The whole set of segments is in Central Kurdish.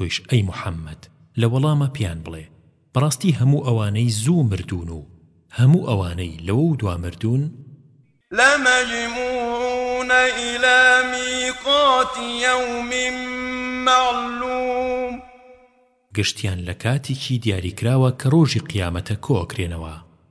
تۆیش ئەی محەممەد لە وەڵاما پێیان بڵێ، بەڕاستی هەموو ئەوانەی زوو مردوون و هەموو ئەوانەی لەوەو دوا مردوون، لمجموعون الی میقات یوم معلوم. گشتیان لە کاتیکی دیاریکراوە کە ڕۆژی قیامەتە کۆ ئەکرێنەوە.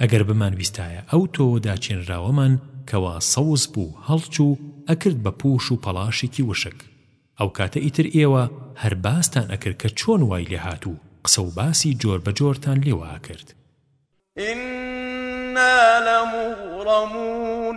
ئەگەر بمانویستایە ئەو تۆوە داچێنراوەمان کەوا سەوز بوو هەڵچوو ئەکرد بە پوش و پەڵاشێکی وشک ئەوکاتە ئیتر ئێوە هەر باستان ئەکرد کە چۆن وای لێهات و قسە و باسی جۆر بە جۆرتان لێوە ئەکرد. ئینا لەموغڕەموون.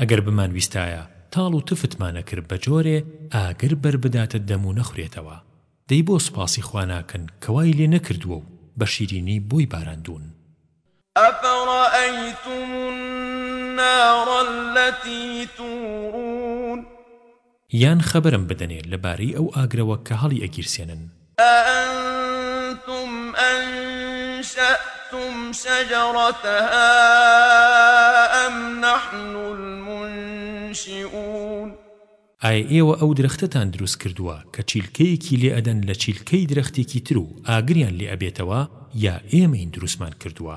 ئەگەر بمانویستایە تاڵ و تفتمان ئەکرد بە جۆرێ ئاگر بەر بداتە دەم و نەخورێتەوە، دەی بۆ سوپاسی خوا ناکەن کە وای لێ نەکردووە و بە شیرینی بۆی باراندوون. أفرأیتم النار التی تورون یان خەبەرم بدەنێ لە بارەی ئەو ئاگرەوە کە هەڵی ئەگیرسێنن. ئەئەنتم ئەنشەتم شەجەڕەتەها ئەم نەحن المنشیئون. ئایا ئێوە ئەو درەختەتان دروست کردووە کە چیلکەیەکی لێ ئەدەن لە چیلکەی درەختێکی تر و ئاگریان لێ ئەبێتەوە یا ئێمەین دروستمان کردووە؟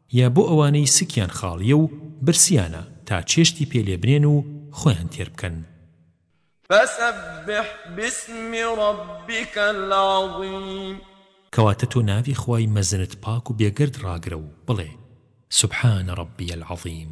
یا بۆ ئەوانەی سکیان خاڵیە و برسیانە تا چێشتی پێ لێ بنێن و خۆیان تێر بکەن. فسبح باسم ربک العظیم. کەواتە تۆ ناوی خوای مەزنت پاک و بێگەرد ڕاگرە و بڵێ، سبحان ربی العظیم.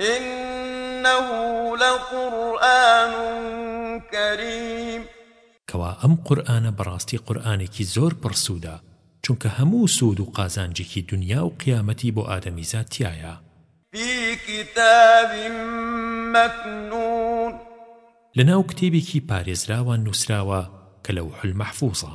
انه لقرآن کریم. کەوا ئەم قورئانە بەڕاستی قورئانێکی زۆر پڕ سوودە چونکە هەموو سوود و قازانجێکی دونیا و قیامەتی بۆ ئادەمیزاد تیایە. فی کتاب مەکنون. لەناو کتێبێکی پارێزراوە نووسراوە کە لەوح المحفوظە.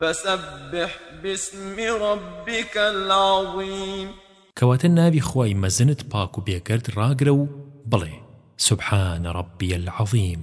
فسبح باسم ربک العظیم کەواتە ناوی خوای مەزنت پاک و بێگەرد ڕاگرە و بڵێ، سبحان ربی العظیم.